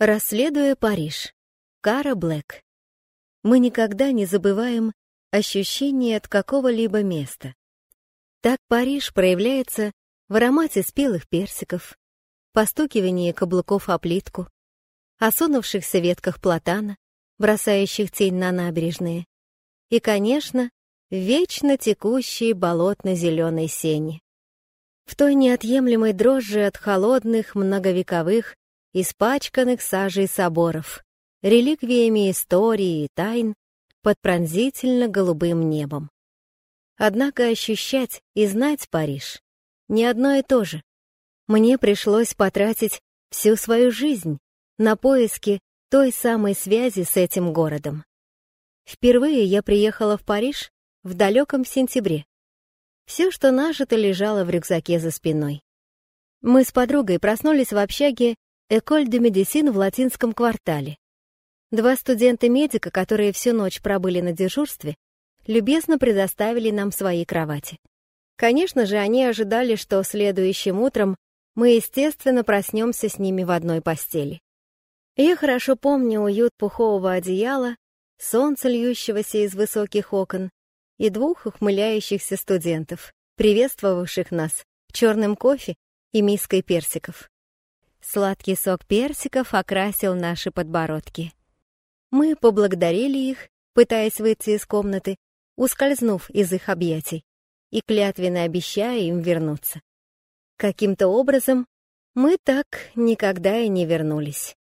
Расследуя Париж. Кара Блэк. Мы никогда не забываем ощущение от какого-либо места. Так Париж проявляется в аромате спелых персиков, постукивании каблуков о плитку, осунувшихся ветках платана, бросающих тень на набережные, и, конечно, вечно текущей болотно-зеленой сени. В той неотъемлемой дрожжи от холодных, многовековых, испачканных сажей соборов, реликвиями истории и тайн под пронзительно-голубым небом. Однако ощущать и знать Париж — не одно и то же. Мне пришлось потратить всю свою жизнь на поиски той самой связи с этим городом. Впервые я приехала в Париж в далеком сентябре. Все, что нажито, лежало в рюкзаке за спиной. Мы с подругой проснулись в общаге Эколь де Медисин в латинском квартале. Два студента-медика, которые всю ночь пробыли на дежурстве, любезно предоставили нам свои кровати. Конечно же, они ожидали, что следующим утром мы, естественно, проснемся с ними в одной постели. Я хорошо помню уют пухового одеяла, солнце, льющегося из высоких окон, и двух ухмыляющихся студентов, приветствовавших нас черным кофе и миской персиков. Сладкий сок персиков окрасил наши подбородки. Мы поблагодарили их, пытаясь выйти из комнаты, ускользнув из их объятий, и клятвенно обещая им вернуться. Каким-то образом мы так никогда и не вернулись.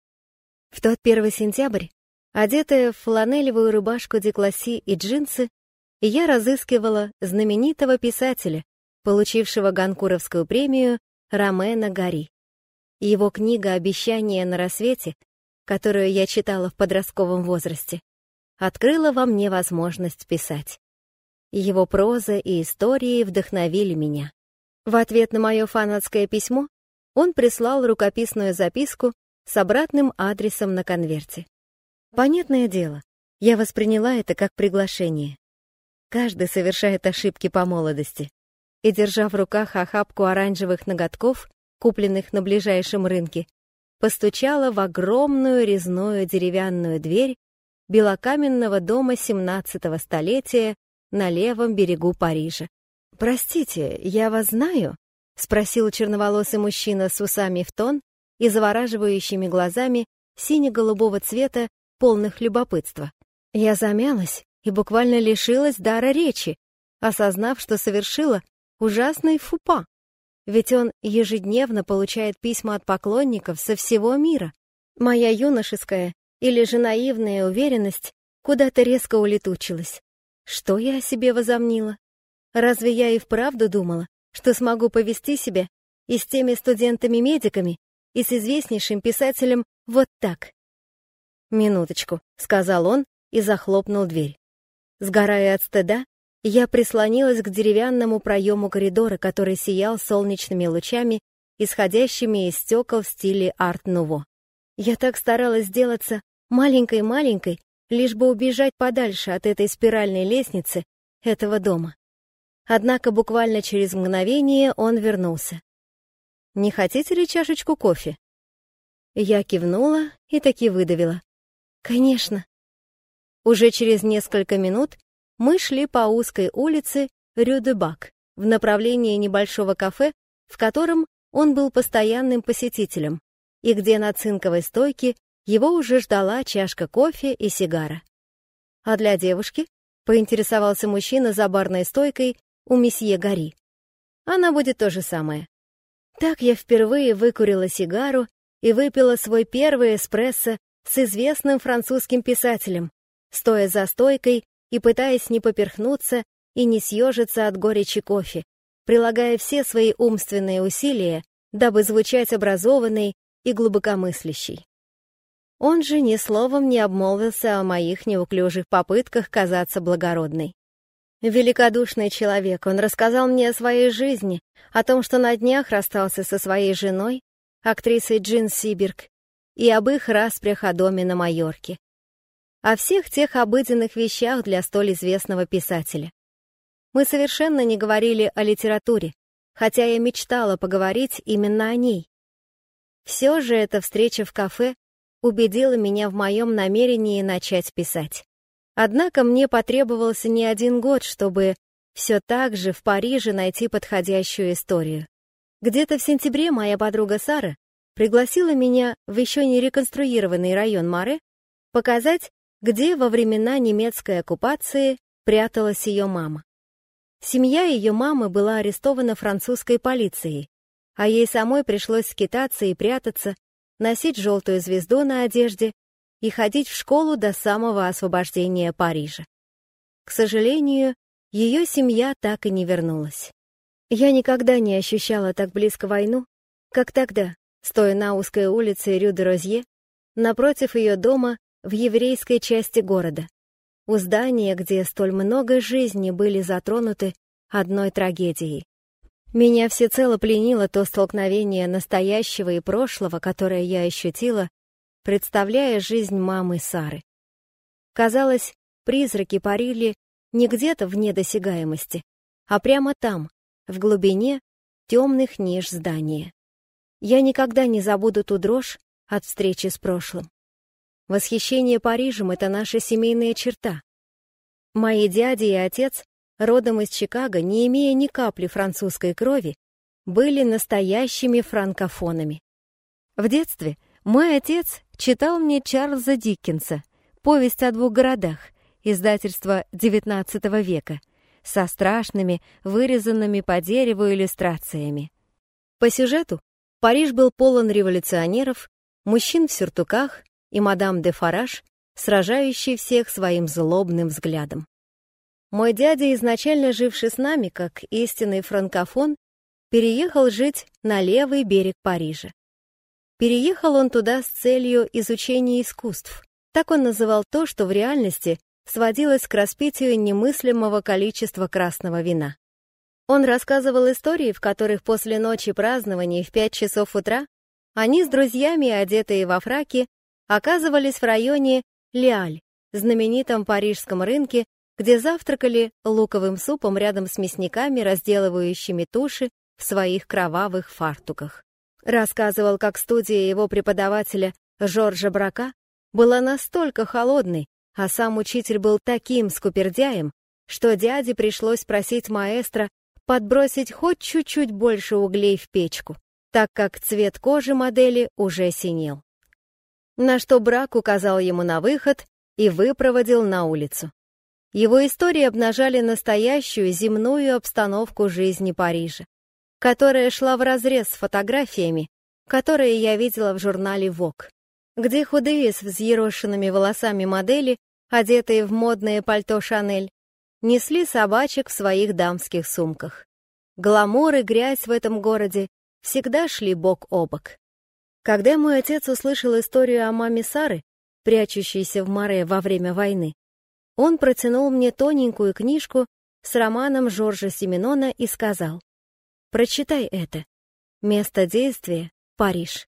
В тот первый сентябрь, одетая в фланелевую рубашку декласси и джинсы, я разыскивала знаменитого писателя, получившего Ганкуровскую премию Ромена Гари. Его книга «Обещание на рассвете», которую я читала в подростковом возрасте, открыла во мне возможность писать. Его проза и истории вдохновили меня. В ответ на мое фанатское письмо он прислал рукописную записку с обратным адресом на конверте. Понятное дело, я восприняла это как приглашение. Каждый совершает ошибки по молодости. И, держа в руках охапку оранжевых ноготков, купленных на ближайшем рынке, постучала в огромную резную деревянную дверь белокаменного дома 17-го столетия на левом берегу Парижа. «Простите, я вас знаю?» — спросил черноволосый мужчина с усами в тон и завораживающими глазами сине-голубого цвета, полных любопытства. Я замялась и буквально лишилась дара речи, осознав, что совершила ужасный фупа. Ведь он ежедневно получает письма от поклонников со всего мира. Моя юношеская или же наивная уверенность куда-то резко улетучилась. Что я о себе возомнила? Разве я и вправду думала, что смогу повести себя и с теми студентами-медиками, и с известнейшим писателем вот так? «Минуточку», — сказал он и захлопнул дверь. Сгорая от стыда, я прислонилась к деревянному проему коридора, который сиял солнечными лучами, исходящими из стекол в стиле арт-нуво. Я так старалась сделаться маленькой-маленькой, лишь бы убежать подальше от этой спиральной лестницы этого дома. Однако буквально через мгновение он вернулся. «Не хотите ли чашечку кофе?» Я кивнула и таки выдавила. «Конечно». Уже через несколько минут мы шли по узкой улице Рю-де-Бак в направлении небольшого кафе, в котором он был постоянным посетителем, и где на цинковой стойке его уже ждала чашка кофе и сигара. А для девушки поинтересовался мужчина за барной стойкой у месье Гари. Она будет то же самое. Так я впервые выкурила сигару и выпила свой первый эспрессо с известным французским писателем, стоя за стойкой и пытаясь не поперхнуться и не съежиться от горечи кофе, прилагая все свои умственные усилия, дабы звучать образованной и глубокомыслящей. Он же ни словом не обмолвился о моих неуклюжих попытках казаться благородной. Великодушный человек, он рассказал мне о своей жизни, о том, что на днях расстался со своей женой, актрисой Джин Сиберг, и об их распрях о доме на Майорке о всех тех обыденных вещах для столь известного писателя. Мы совершенно не говорили о литературе, хотя я мечтала поговорить именно о ней. Все же эта встреча в кафе убедила меня в моем намерении начать писать. Однако мне потребовался не один год, чтобы все так же в Париже найти подходящую историю. Где-то в сентябре моя подруга Сара пригласила меня в еще не реконструированный район Маре показать, где во времена немецкой оккупации пряталась ее мама. Семья ее мамы была арестована французской полицией, а ей самой пришлось скитаться и прятаться, носить желтую звезду на одежде и ходить в школу до самого освобождения Парижа. К сожалению, ее семья так и не вернулась. Я никогда не ощущала так близко войну, как тогда, стоя на узкой улице Рю-де-Розье, напротив ее дома в еврейской части города, у здания, где столь много жизней были затронуты одной трагедией. Меня всецело пленило то столкновение настоящего и прошлого, которое я ощутила, представляя жизнь мамы Сары. Казалось, призраки парили не где-то вне досягаемости, а прямо там, в глубине темных ниш здания. Я никогда не забуду ту дрожь от встречи с прошлым. Восхищение Парижем — это наша семейная черта. Мои дяди и отец родом из Чикаго, не имея ни капли французской крови, были настоящими франкофонами. В детстве мой отец читал мне Чарльза Диккенса «Повесть о двух городах», издательства XIX века, со страшными, вырезанными по дереву иллюстрациями. По сюжету Париж был полон революционеров, мужчин в сюртуках и мадам де Фараж, сражающий всех своим злобным взглядом. Мой дядя, изначально живший с нами, как истинный франкофон, переехал жить на левый берег Парижа. Переехал он туда с целью изучения искусств. Так он называл то, что в реальности сводилось к распитию немыслимого количества красного вина. Он рассказывал истории, в которых после ночи празднований в пять часов утра они с друзьями, одетые во фраки, оказывались в районе Лиаль, знаменитом парижском рынке, где завтракали луковым супом рядом с мясниками, разделывающими туши в своих кровавых фартуках. Рассказывал, как студия его преподавателя Жоржа Брака была настолько холодной, а сам учитель был таким скупердяем, что дяде пришлось просить маэстро подбросить хоть чуть-чуть больше углей в печку, так как цвет кожи модели уже синел. На что Брак указал ему на выход и выпроводил на улицу. Его истории обнажали настоящую земную обстановку жизни Парижа, которая шла вразрез с фотографиями, которые я видела в журнале Vogue, где худые с взъерошенными волосами модели, одетые в модное пальто Шанель, несли собачек в своих дамских сумках. Гламур и грязь в этом городе всегда шли бок о бок. Когда мой отец услышал историю о маме Сары, прячущейся в море во время войны, он протянул мне тоненькую книжку с романом Жоржа Семенона и сказал, «Прочитай это. Место действия — Париж».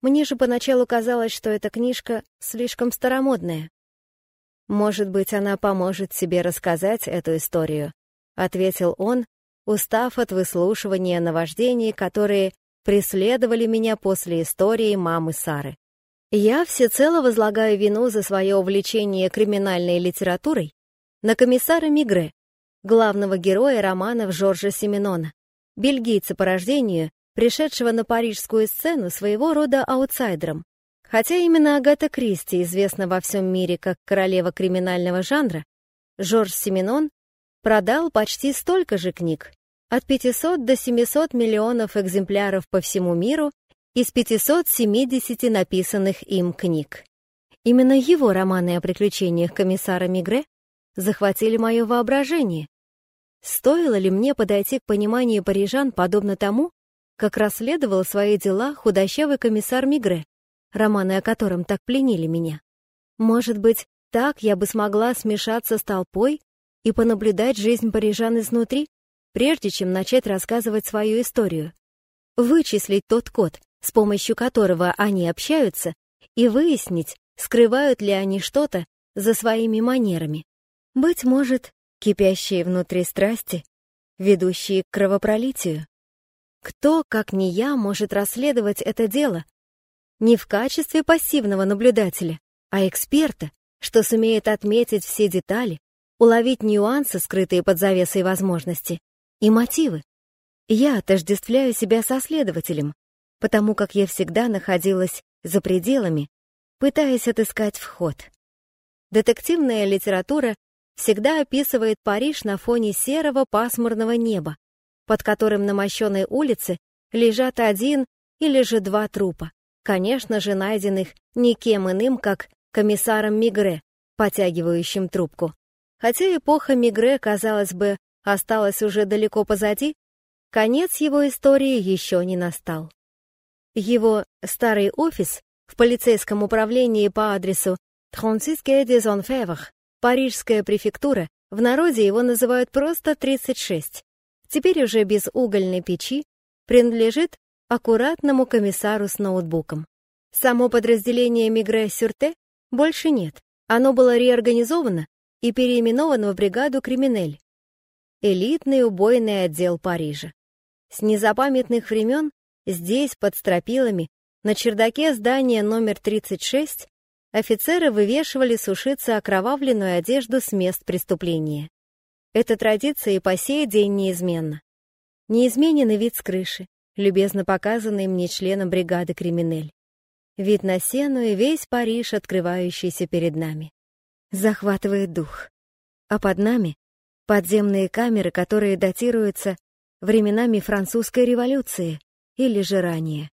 Мне же поначалу казалось, что эта книжка слишком старомодная. «Может быть, она поможет себе рассказать эту историю», — ответил он, устав от выслушивания наваждений, которые преследовали меня после истории мамы Сары. Я всецело возлагаю вину за свое увлечение криминальной литературой на комиссара Мигре, главного героя романов Жоржа Семенона, бельгийца по рождению, пришедшего на парижскую сцену своего рода аутсайдером. Хотя именно Агата Кристи известна во всем мире как королева криминального жанра, Жорж Семенон продал почти столько же книг, от 500 до 700 миллионов экземпляров по всему миру из 570 написанных им книг. Именно его романы о приключениях комиссара Мигре захватили мое воображение. Стоило ли мне подойти к пониманию парижан подобно тому, как расследовал свои дела худощавый комиссар Мигре, романы о котором так пленили меня? Может быть, так я бы смогла смешаться с толпой и понаблюдать жизнь парижан изнутри, прежде чем начать рассказывать свою историю. Вычислить тот код, с помощью которого они общаются, и выяснить, скрывают ли они что-то за своими манерами. Быть может, кипящие внутри страсти, ведущие к кровопролитию. Кто, как не я, может расследовать это дело, не в качестве пассивного наблюдателя, а эксперта, что сумеет отметить все детали, уловить нюансы, скрытые под завесой возможности, и мотивы. Я отождествляю себя со следователем, потому как я всегда находилась за пределами, пытаясь отыскать вход. Детективная литература всегда описывает Париж на фоне серого пасмурного неба, под которым на мощенной улице лежат один или же два трупа, конечно же, найденных никем иным, как комиссаром Мигре, потягивающим трубку. Хотя эпоха Мигре, казалось бы, осталась уже далеко позади, конец его истории еще не настал. Его старый офис в полицейском управлении по адресу 36 Quai des Enfers, Парижская префектура, в народе его называют просто 36, теперь уже без угольной печи, принадлежит аккуратному комиссару с ноутбуком. Само подразделение Мигре-Сюрте больше нет. Оно было реорганизовано и переименовано в бригаду «Криминель» — элитный убойный отдел Парижа. С незапамятных времен здесь, под стропилами, на чердаке здания номер 36, офицеры вывешивали сушиться окровавленную одежду с мест преступления. Эта традиция и по сей день неизменна. Неизменен и вид с крыши, любезно показанный мне членом бригады «Криминель». Вид на сену и весь Париж, открывающийся перед нами. Захватывает дух. А под нами — подземные камеры, которые датируются временами французской революции или же ранее.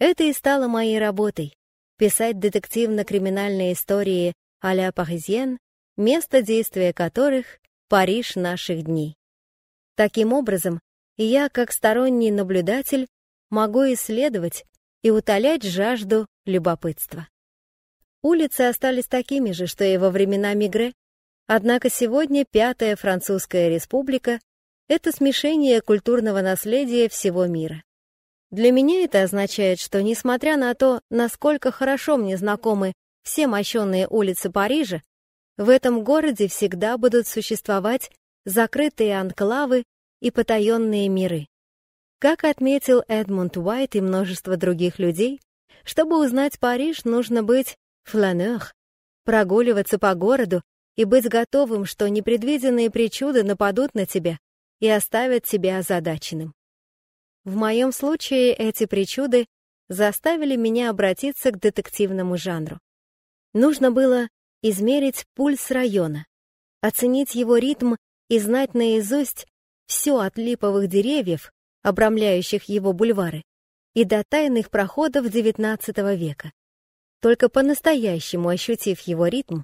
Это и стало моей работой — писать детективно-криминальные истории а-ля Паризьен, место действия которых — Париж наших дней. Таким образом, я, как сторонний наблюдатель, могу исследовать и утолять жажду любопытства. Улицы остались такими же, что и во времена Мигре, однако сегодня Пятая Французская Республика — это смешение культурного наследия всего мира. Для меня это означает, что, несмотря на то, насколько хорошо мне знакомы все мощенные улицы Парижа, в этом городе всегда будут существовать закрытые анклавы и потаенные миры. Как отметил Эдмунд Уайт и множество других людей, чтобы узнать Париж, нужно быть фланер, прогуливаться по городу и быть готовым, что непредвиденные причуды нападут на тебя и оставят тебя озадаченным. В моем случае эти причуды заставили меня обратиться к детективному жанру. Нужно было измерить пульс района, оценить его ритм и знать наизусть все от липовых деревьев, обрамляющих его бульвары, и до тайных проходов XIX века. Только по-настоящему ощутив его ритм,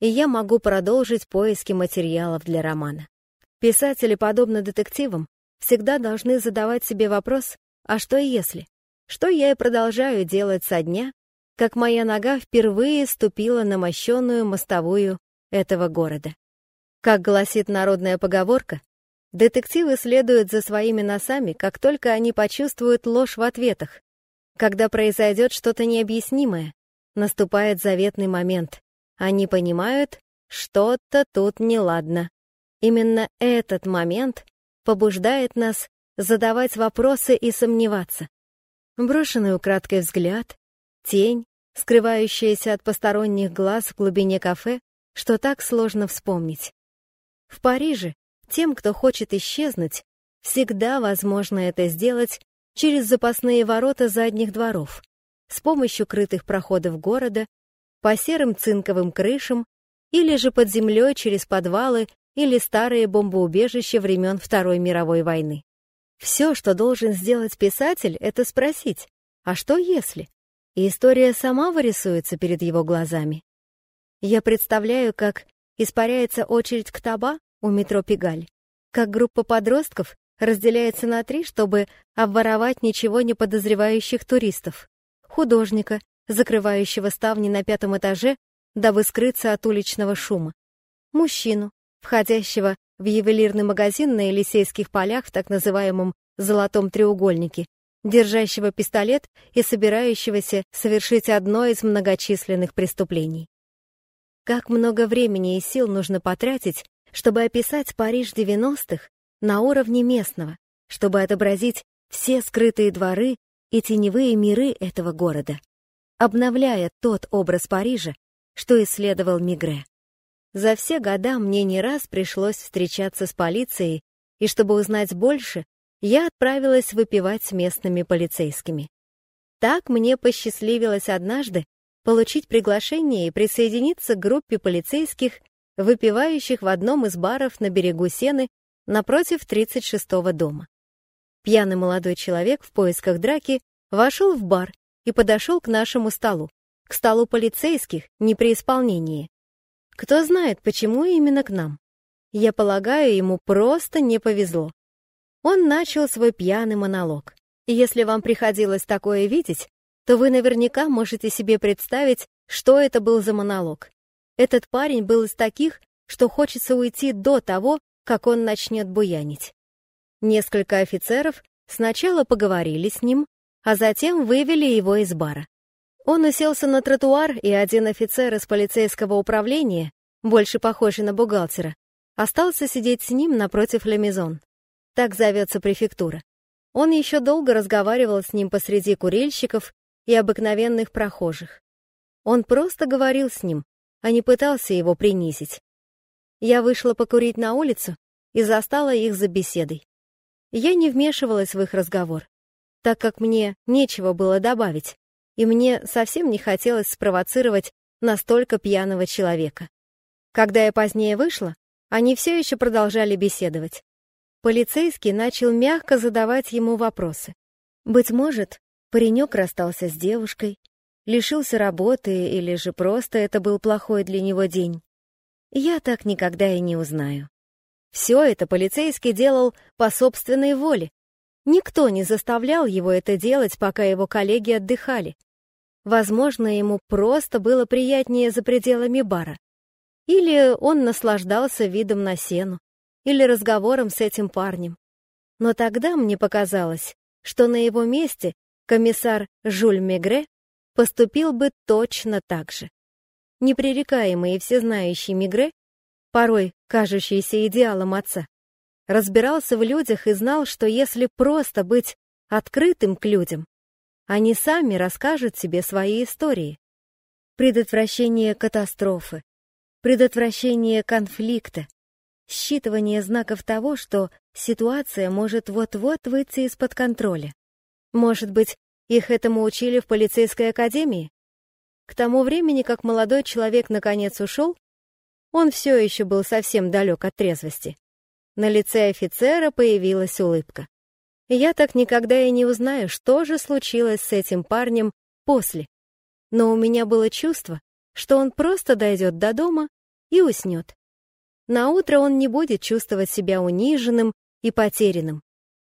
и я могу продолжить поиски материалов для романа. Писатели, подобно детективам, всегда должны задавать себе вопрос «А что если?», что я и продолжаю делать со дня, как моя нога впервые ступила на мощенную мостовую этого города. Как гласит народная поговорка, детективы следуют за своими носами, как только они почувствуют ложь в ответах. Когда произойдет что-то необъяснимое, наступает заветный момент. Они понимают, что-то тут неладно. Именно этот момент побуждает нас задавать вопросы и сомневаться. Брошенный украдкой взгляд, тень, скрывающаяся от посторонних глаз в глубине кафе, что так сложно вспомнить. В Париже тем, кто хочет исчезнуть, всегда возможно это сделать через запасные ворота задних дворов, с помощью крытых проходов города, по серым цинковым крышам или же под землей через подвалы или старые бомбоубежища времен Второй мировой войны. Все, что должен сделать писатель, это спросить, а что если? И история сама вырисуется перед его глазами. Я представляю, как испаряется очередь к таба у метро Пегаль, как группа подростков разделяется на три, чтобы обворовать ничего не подозревающих туристов, художника, закрывающего ставни на пятом этаже, дабы скрыться от уличного шума, мужчину, входящего в ювелирный магазин на Елисейских полях в так называемом «золотом треугольнике», держащего пистолет и собирающегося совершить одно из многочисленных преступлений. Как много времени и сил нужно потратить, чтобы описать Париж 90-х на уровне местного, чтобы отобразить все скрытые дворы, и теневые миры этого города, обновляя тот образ Парижа, что исследовал Мигре. За все года мне не раз пришлось встречаться с полицией, и чтобы узнать больше, я отправилась выпивать с местными полицейскими. Так мне посчастливилось однажды получить приглашение и присоединиться к группе полицейских, выпивающих в одном из баров на берегу Сены напротив 36-го дома. Пьяный молодой человек в поисках драки вошел в бар и подошел к нашему столу, к столу полицейских, не при исполнении. Кто знает, почему именно к нам. Я полагаю, ему просто не повезло. Он начал свой пьяный монолог. И если вам приходилось такое видеть, то вы наверняка можете себе представить, что это был за монолог. Этот парень был из таких, что хочется уйти до того, как он начнет буянить. Несколько офицеров сначала поговорили с ним, а затем вывели его из бара. Он уселся на тротуар, и один офицер из полицейского управления, больше похожий на бухгалтера, остался сидеть с ним напротив Лемизон. Так зовется префектура. Он еще долго разговаривал с ним посреди курильщиков и обыкновенных прохожих. Он просто говорил с ним, а не пытался его принизить. Я вышла покурить на улицу и застала их за беседой. Я не вмешивалась в их разговор, так как мне нечего было добавить, и мне совсем не хотелось спровоцировать настолько пьяного человека. Когда я позднее вышла, они все еще продолжали беседовать. Полицейский начал мягко задавать ему вопросы. Быть может, паренек расстался с девушкой, лишился работы или же просто это был плохой для него день. Я так никогда и не узнаю. Все это полицейский делал по собственной воле. Никто не заставлял его это делать, пока его коллеги отдыхали. Возможно, ему просто было приятнее за пределами бара. Или он наслаждался видом на сену или разговором с этим парнем. Но тогда мне показалось, что на его месте комиссар Жюль Мегре поступил бы точно так же. Непререкаемый и всезнающий Мегре, порой кажущийся идеалом отца, разбирался в людях и знал, что если просто быть открытым к людям, они сами расскажут себе свои истории. Предотвращение катастрофы, предотвращение конфликта, считывание знаков того, что ситуация может вот-вот выйти из-под контроля. Может быть, их этому учили в полицейской академии? К тому времени, как молодой человек наконец ушел, он все еще был совсем далек от трезвости. На лице офицера появилась улыбка. Я так никогда и не узнаю, что же случилось с этим парнем после. Но у меня было чувство, что он просто дойдет до дома и уснет. На утро он не будет чувствовать себя униженным и потерянным.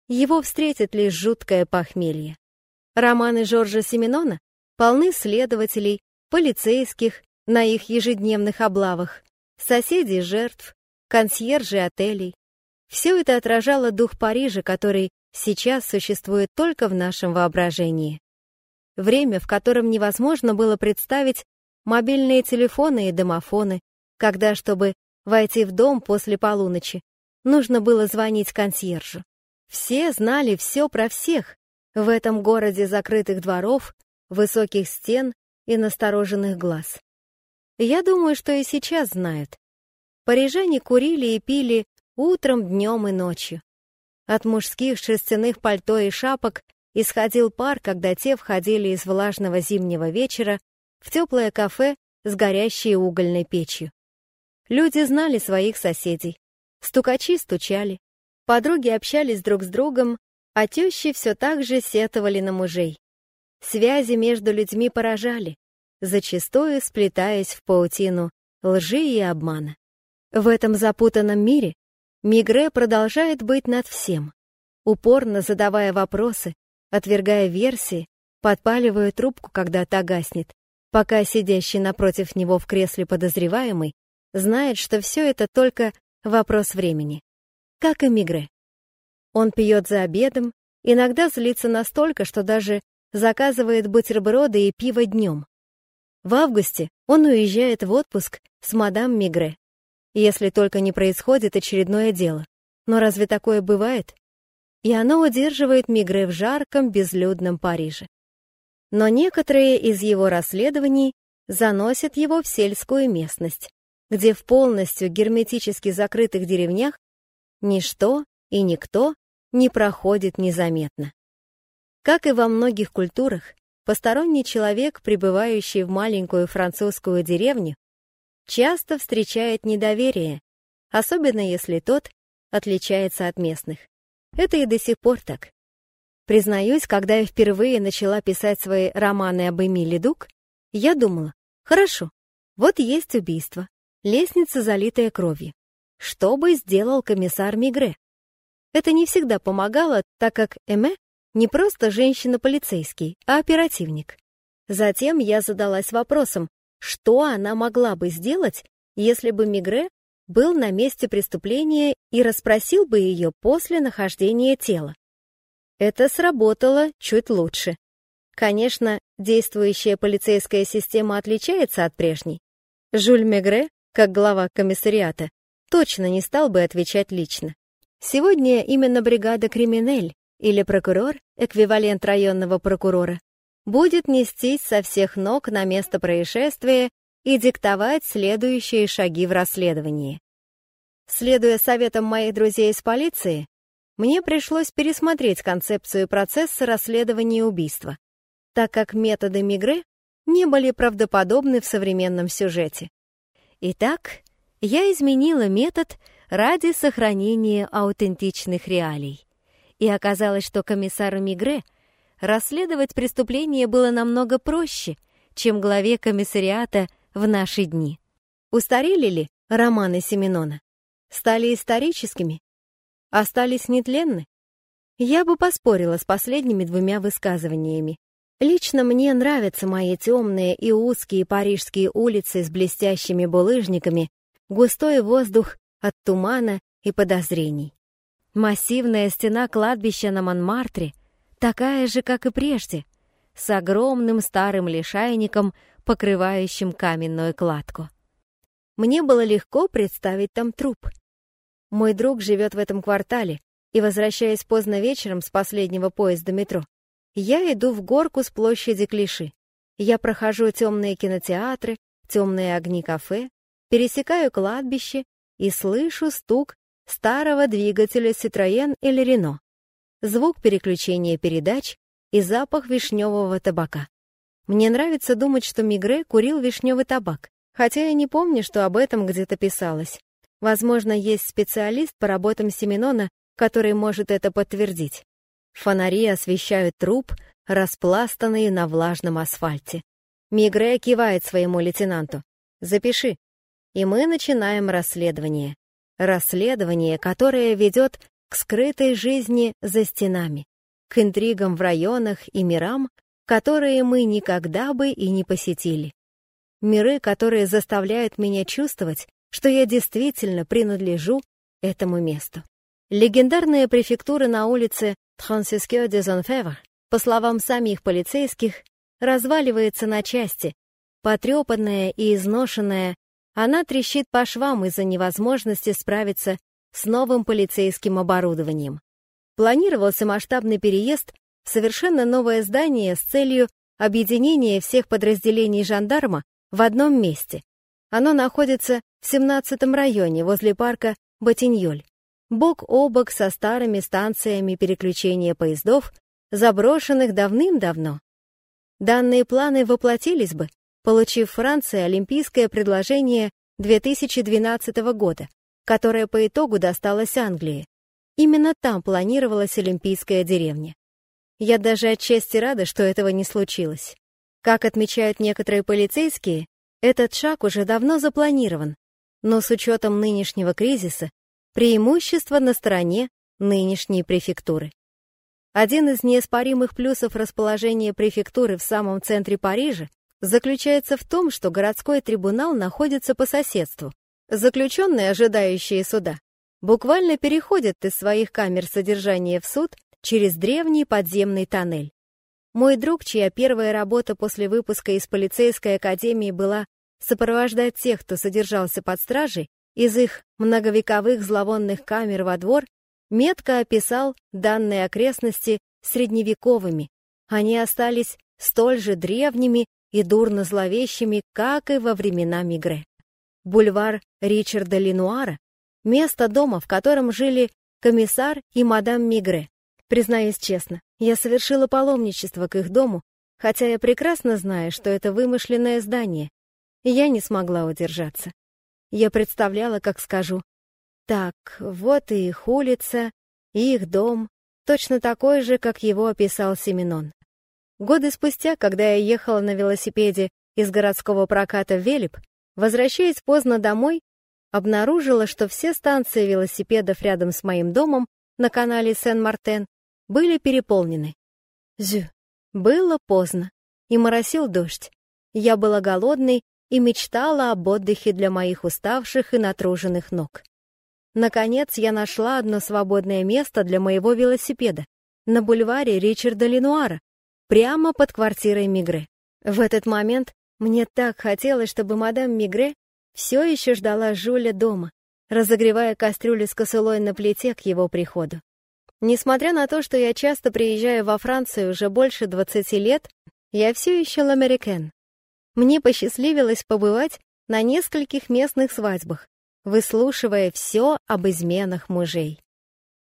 Его встретит лишь жуткое похмелье. Романы Жоржа Семенона полны следователей, полицейских на их ежедневных облавах, соседей жертв, консьержей отелей. Все это отражало дух Парижа, который сейчас существует только в нашем воображении. Время, в котором невозможно было представить мобильные телефоны и домофоны, когда, чтобы войти в дом после полуночи, нужно было звонить консьержу. Все знали все про всех в этом городе закрытых дворов, высоких стен и настороженных глаз. Я думаю, что и сейчас знают. Парижане курили и пили утром, днем и ночью. От мужских шерстяных пальто и шапок исходил пар, когда те входили из влажного зимнего вечера в теплое кафе с горящей угольной печью. Люди знали своих соседей. Стукачи стучали. Подруги общались друг с другом, а тещи все так же сетовали на мужей. Связи между людьми поражали, зачастую сплетаясь в паутину лжи и обмана. В этом запутанном мире Мигре продолжает быть над всем, упорно задавая вопросы, отвергая версии, подпаливая трубку, когда та гаснет, пока сидящий напротив него в кресле подозреваемый знает, что все это только вопрос времени. Как и Мигре. Он пьет за обедом, иногда злится настолько, что даже заказывает бутерброды и пиво днем. В августе он уезжает в отпуск с мадам Мигре. Если только не происходит очередное дело. Но разве такое бывает? и оно удерживает Мигре в жарком, безлюдном Париже. Но некоторые из его расследований заносят его в сельскую местность, где в полностью герметически закрытых деревнях ничто и никто не проходит незаметно. Как и во многих культурах, посторонний человек, прибывающий в маленькую французскую деревню, часто встречает недоверие, особенно если тот отличается от местных. Это и до сих пор так. Признаюсь, когда я впервые начала писать свои романы об Эмиле Дук, я думала, хорошо, вот есть убийство, лестница, залитая кровью. Что бы сделал комиссар Мигре? Это не всегда помогало, так как Эме не просто женщина-полицейский, а оперативник. Затем я задалась вопросом, что она могла бы сделать, если бы Мигре был на месте преступления и расспросил бы ее после нахождения тела. Это сработало чуть лучше. Конечно, действующая полицейская система отличается от прежней. Жюль Мегре, как глава комиссариата, точно не стал бы отвечать лично. Сегодня именно бригада «Криминель» или прокурор, эквивалент районного прокурора, будет нестись со всех ног на место происшествия и диктовать следующие шаги в расследовании. Следуя советам моих друзей из полиции, мне пришлось пересмотреть концепцию процесса расследования убийства, так как методы Мигре не были правдоподобны в современном сюжете. Итак, я изменила метод ради сохранения аутентичных реалий. И оказалось, что комиссару Мигре расследовать преступление было намного проще, чем главе комиссариата в наши дни. Устарели ли романы Семенона? Стали историческими? Остались нетленны? Я бы поспорила с последними двумя высказываниями. Лично мне нравятся мои темные и узкие парижские улицы с блестящими булыжниками, густой воздух от тумана и подозрений. Массивная стена кладбища на Монмартре такая же, как и прежде, с огромным старым лишайником, покрывающим каменную кладку. Мне было легко представить там труп. Мой друг живет в этом квартале, и, возвращаясь поздно вечером с последнего поезда метро, я иду в горку с площади Клиши. Я прохожу темные кинотеатры, темные огни кафе, пересекаю кладбище и слышу стук старого двигателя Citroën или Renault, звук переключения передач и запах вишневого табака. Мне нравится думать, что Мигре курил вишневый табак, хотя я не помню, что об этом где-то писалось. Возможно, есть специалист по работам Семенона, который может это подтвердить. Фонари освещают труп, распластанный на влажном асфальте. Мигре кивает своему лейтенанту. «Запиши». И мы начинаем расследование. Расследование, которое ведет к скрытой жизни за стенами, к интригам в районах и мирам, которые мы никогда бы и не посетили. Миры, которые заставляют меня чувствовать, что я действительно принадлежу этому месту. Легендарная префектура на улице Трансискё де Зонфевр, по словам самих полицейских, разваливается на части, потрепанная и изношенная, она трещит по швам из-за невозможности справиться с новым полицейским оборудованием. Планировался масштабный переезд в совершенно новое здание с целью объединения всех подразделений жандарма в одном месте. Оно находится в 17-м районе возле парка Ботиньоль, бок о бок со старыми станциями переключения поездов, заброшенных давным-давно. Данные планы воплотились бы, получив Франция олимпийское предложение 2012 года, которое по итогу досталось Англии. Именно там планировалась олимпийская деревня. Я даже отчасти рада, что этого не случилось. Как отмечают некоторые полицейские, этот шаг уже давно запланирован, но с учетом нынешнего кризиса преимущество на стороне нынешней префектуры. Один из неоспоримых плюсов расположения префектуры в самом центре Парижа заключается в том, что городской трибунал находится по соседству. Заключенные, ожидающие суда, буквально переходят из своих камер содержания в суд через древний подземный тоннель. Мой друг, чья первая работа после выпуска из полицейской академии была сопровождать тех, кто содержался под стражей, из их многовековых зловонных камер во двор, метко описал данные окрестности средневековыми. Они остались столь же древними и дурно зловещими, как и во времена Мигре. Бульвар Ричарда Ленуара — место дома, в котором жили комиссар и мадам Мигре. Признаюсь честно, я совершила паломничество к их дому, хотя я прекрасно знаю, что это вымышленное здание, я не смогла удержаться. Я представляла, как скажу, так, вот и их улица, и их дом, точно такой же, как его описал Семенон. Годы спустя, когда я ехала на велосипеде из городского проката в Велеб, возвращаясь поздно домой, обнаружила, что все станции велосипедов рядом с моим домом на канале Сен-Мартен были переполнены. Зю. Было поздно, и моросил дождь. Я была голодной и мечтала об отдыхе для моих уставших и натруженных ног. Наконец я нашла одно свободное место для моего велосипеда на бульваре Ричарда Ленуара, прямо под квартирой Мигре. В этот момент мне так хотелось, чтобы мадам Мигре все еще ждала Жуля дома, разогревая кастрюлю с косулой на плите к его приходу. Несмотря на то, что я часто приезжаю во Францию уже больше 20 лет, я все еще ламерикен. Мне посчастливилось побывать на нескольких местных свадьбах, выслушивая все об изменах мужей.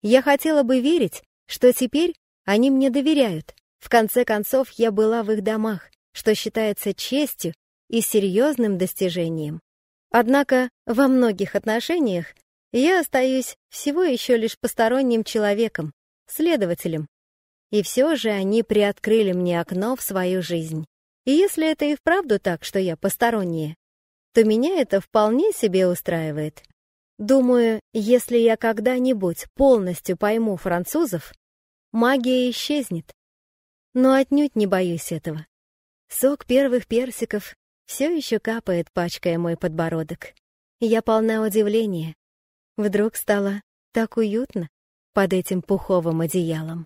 Я хотела бы верить, что теперь они мне доверяют. В конце концов, я была в их домах, что считается честью и серьезным достижением. Однако во многих отношениях я остаюсь всего еще лишь посторонним человеком, следователем. И все же они приоткрыли мне окно в свою жизнь. И если это и вправду так, что я посторонняя, то меня это вполне себе устраивает. Думаю, если я когда-нибудь полностью пойму французов, магия исчезнет. Но отнюдь не боюсь этого. Сок первых персиков все еще капает, пачкая мой подбородок. Я полна удивления. Вдруг стало так уютно под этим пуховым одеялом.